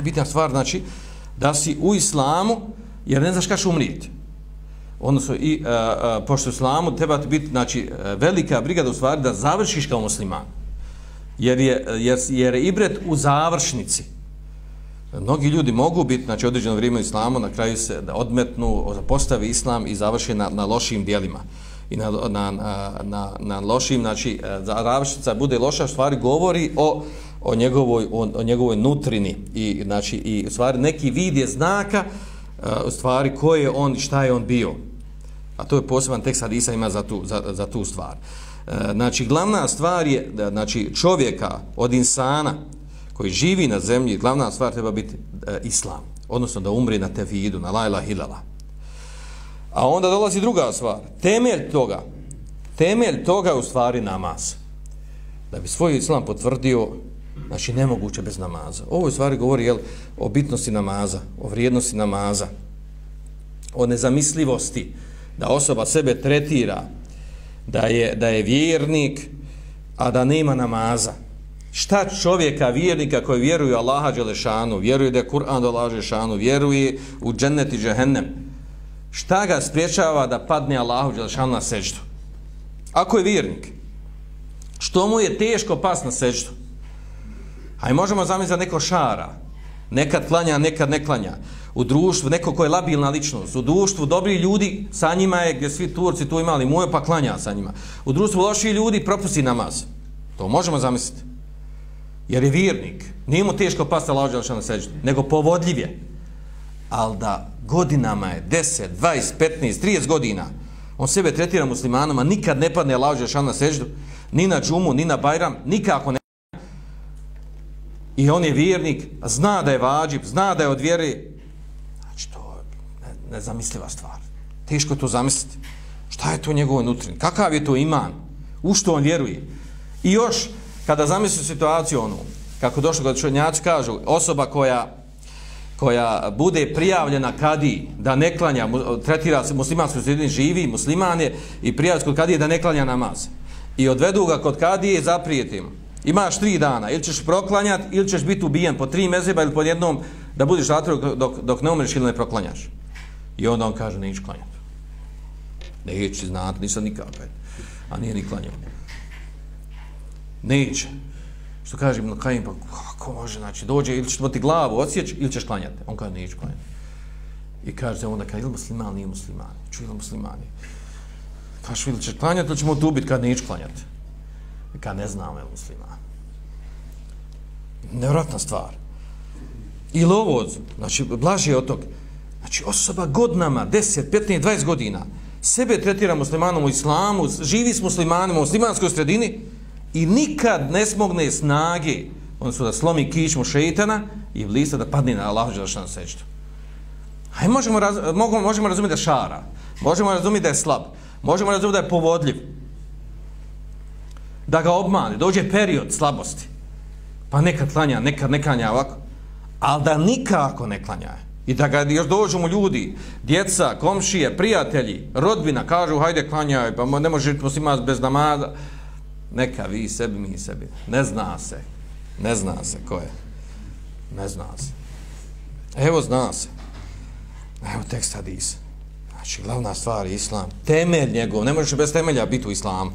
Najbitnija stvar, znači, da si u islamu, jer ne znaš kaš umrijeti. Odnosno, i, a, a, pošto u islamu treba ti biti, znači, e, velika briga da u stvari da završiš kao musliman. Jer je, jer, jer je ibret u završnici. Mnogi ljudi mogu biti, znači, određeno vrijeme u islamu, na kraju se da odmetnu, postavi islam i završi na, na lošim dijelima i na, na, na, na, na lošim, znači, završnica bude loša, stvari govori o, o njegovoj, o, o njegovoj nutrini i znači i u stvari neki vid je znaka u stvari ko je on šta je on bio. A to je poseban tekst hadisa ima za tu, za, za tu stvar. E, znači glavna stvar je da znači čovjeka od insana koji živi na zemlji glavna stvar treba biti e, islam odnosno da umri na tevidu na la ilaha a onda dolazi druga stvar temelj toga temelj toga je u stvari namaz. Da bi svoj islam potvrdio Znači, nemoguće bez namaza. Ovo je stvari govori jel, o bitnosti namaza, o vrijednosti namaza, o nezamislivosti, da osoba sebe tretira, da je, da je vjernik, a da nema namaza. Šta čovjeka, vjernika koji vjeruje Allaha Đelešanu, vjeruje da je Kur'an dolaže Đelešanu, vjeruje u džennet i džehennem, šta ga spriječava da padne Allahu Đelešanu na seždu? Ako je vjernik, što mu je teško pas na A i možemo zamisliti neko šara. Nekad klanja, nekad ne klanja. U društvu, neko ko je labilna ličnost. U društvu dobri ljudi, sa njima je, gdje svi Turci tu imali moje, pa klanja sa njima. U društvu loši ljudi, propusti namaz. To možemo zamisliti. Jer je vjernik. Nije mu teško pasta lađa na seđu, nego povodljiv je. Ali da godinama je 10, 20, 15, 30 godina, on sebe tretira muslimanama, nikad ne padne lađa na seđu, ni na džumu, ni na bajram, nikako ne i on je vjernik, zna da je vađib, zna da je od vjere, znači to je nezamisliva stvar. Teško to zamisliti. Šta je to njegov nutrin? Kakav je to iman? U što on vjeruje? I još, kada zamisli situaciju onu, kako došlo kod čovjenjaci kažu, osoba koja koja bude prijavljena kadi da ne klanja, tretira se muslimansko sredini, živi musliman je i prijavljena kod kadije da ne klanja namaz. I odvedu ga kod kadije i zaprijeti mu. Imaš tri dana, ili ćeš proklanjati, ili ćeš biti ubijen po tri mezeba ili po jednom da budiš zatvoru dok, dok ne umreš ili ne proklanjaš. I onda on kaže, neću klanjati. Neće, znati, nisam nikad, a nije ni klanjao. Neće. Što kaže Ibn Kajim, pa kako može, znači, dođe, ili ćeš ti glavu odsjeć, ili ćeš klanjati. On kaže, neću klanjati. I kaže, onda kaže, ili musliman, nije musliman. čuj ili muslimani. Kaže, ili ćeš klanjati, ili ćemo te ubiti kad neću klanjati kad ne znamo je musliman. Nevratna stvar. I lovoz, znači, blaži od tog, znači, osoba godinama, 10, 15, 20 godina, sebe tretira muslimanom u islamu, živi s muslimanima u muslimanskoj sredini i nikad ne smogne snage, on su da slomi kičmu šeitana i blista da padne na Allahu Đelešanu sečtu. Aj, možemo, raz, možemo razumjeti da šara, možemo razumjeti da je slab, možemo razumjeti da je povodljiv, da ga obmane, dođe period slabosti, pa nekad klanja, nekad ne klanja ovako, ali da nikako ne klanja. I da ga još dođu mu ljudi, djeca, komšije, prijatelji, rodbina, kažu, hajde klanjaj, pa ne može muslimat bez namaza. Neka vi sebi, mi sebi. Ne zna se. Ne zna se ko je. Ne zna se. Evo zna se. Evo tekst hadisa. Znači, glavna stvar je islam. Temelj njegov. Ne možeš bez temelja biti u islamu.